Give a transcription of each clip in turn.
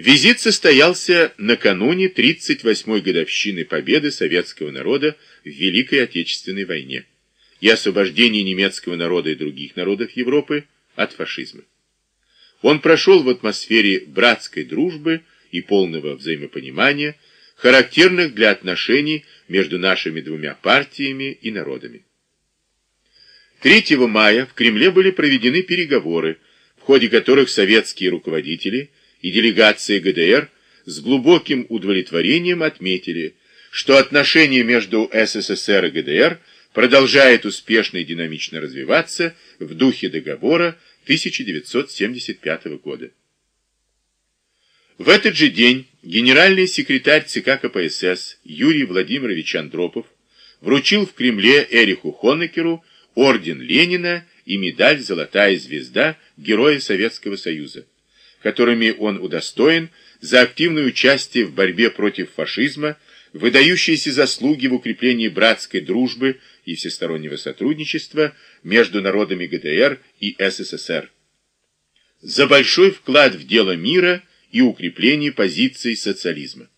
Визит состоялся накануне 38-й годовщины победы советского народа в Великой Отечественной войне и освобождения немецкого народа и других народов Европы от фашизма. Он прошел в атмосфере братской дружбы и полного взаимопонимания, характерных для отношений между нашими двумя партиями и народами. 3 мая в Кремле были проведены переговоры, в ходе которых советские руководители и делегации ГДР с глубоким удовлетворением отметили, что отношения между СССР и ГДР продолжают успешно и динамично развиваться в духе договора 1975 года. В этот же день генеральный секретарь ЦК КПСС Юрий Владимирович Андропов вручил в Кремле Эриху Хонекеру орден Ленина и медаль «Золотая звезда» Героя Советского Союза, которыми он удостоен за активное участие в борьбе против фашизма, выдающиеся заслуги в укреплении братской дружбы и всестороннего сотрудничества между народами ГДР и СССР, за большой вклад в дело мира и укрепление позиций социализма.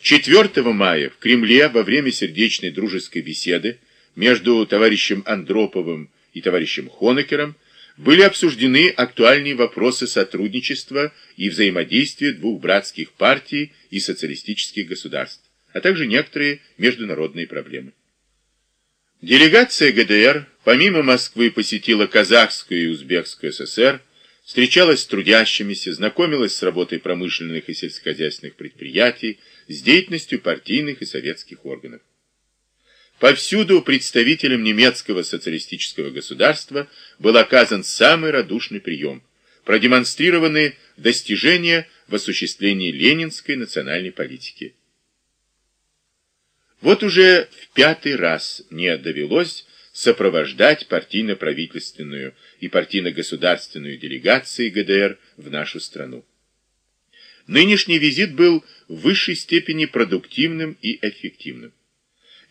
4 мая в Кремле во время сердечной дружеской беседы между товарищем Андроповым и товарищем Хонекером были обсуждены актуальные вопросы сотрудничества и взаимодействия двух братских партий и социалистических государств, а также некоторые международные проблемы. Делегация ГДР помимо Москвы посетила Казахскую и Узбекскую ССР, встречалась с трудящимися, знакомилась с работой промышленных и сельскохозяйственных предприятий, с деятельностью партийных и советских органов. Повсюду представителям немецкого социалистического государства был оказан самый радушный прием, продемонстрированы достижения в осуществлении ленинской национальной политики. Вот уже в пятый раз мне довелось сопровождать партийно-правительственную и партийно-государственную делегации ГДР в нашу страну. Нынешний визит был в высшей степени продуктивным и эффективным.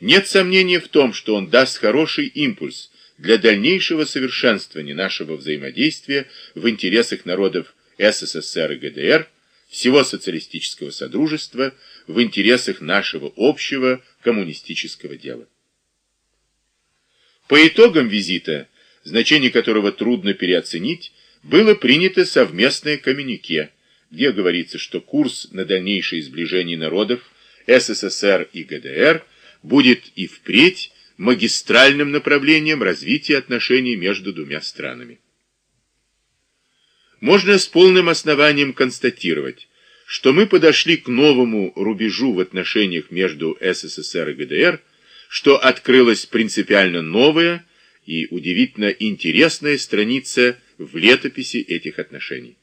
Нет сомнения в том, что он даст хороший импульс для дальнейшего совершенствования нашего взаимодействия в интересах народов СССР и ГДР, всего социалистического содружества, в интересах нашего общего коммунистического дела. По итогам визита, значение которого трудно переоценить, было принято совместное коммюнике, где говорится, что курс на дальнейшее сближение народов СССР и ГДР – будет и впредь магистральным направлением развития отношений между двумя странами. Можно с полным основанием констатировать, что мы подошли к новому рубежу в отношениях между СССР и ГДР, что открылась принципиально новая и удивительно интересная страница в летописи этих отношений.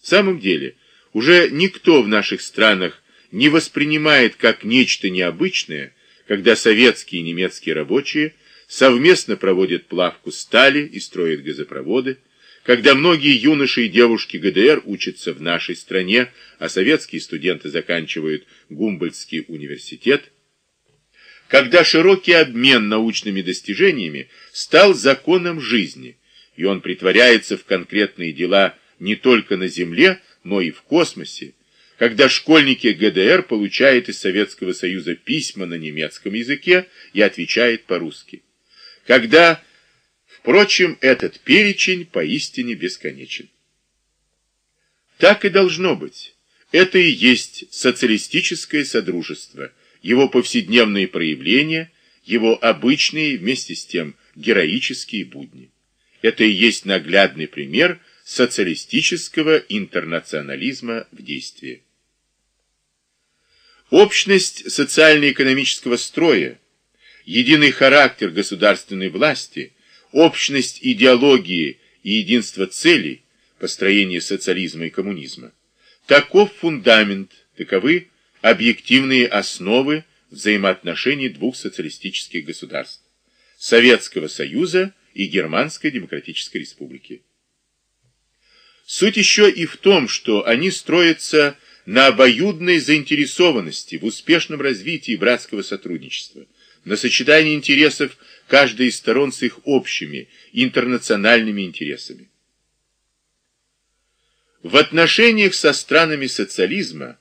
В самом деле, уже никто в наших странах не воспринимает как нечто необычное когда советские и немецкие рабочие совместно проводят плавку стали и строят газопроводы, когда многие юноши и девушки ГДР учатся в нашей стране, а советские студенты заканчивают Гумбольдтский университет, когда широкий обмен научными достижениями стал законом жизни, и он притворяется в конкретные дела не только на Земле, но и в космосе, когда школьники ГДР получают из Советского Союза письма на немецком языке и отвечают по-русски. Когда, впрочем, этот перечень поистине бесконечен. Так и должно быть. Это и есть социалистическое содружество, его повседневные проявления, его обычные, вместе с тем, героические будни. Это и есть наглядный пример социалистического интернационализма в действии. Общность социально-экономического строя, единый характер государственной власти, общность идеологии и единство целей, построения социализма и коммунизма. Таков фундамент, таковы объективные основы взаимоотношений двух социалистических государств – Советского Союза и Германской Демократической Республики. Суть еще и в том, что они строятся на обоюдной заинтересованности в успешном развитии братского сотрудничества, на сочетании интересов каждой из сторон с их общими интернациональными интересами. В отношениях со странами социализма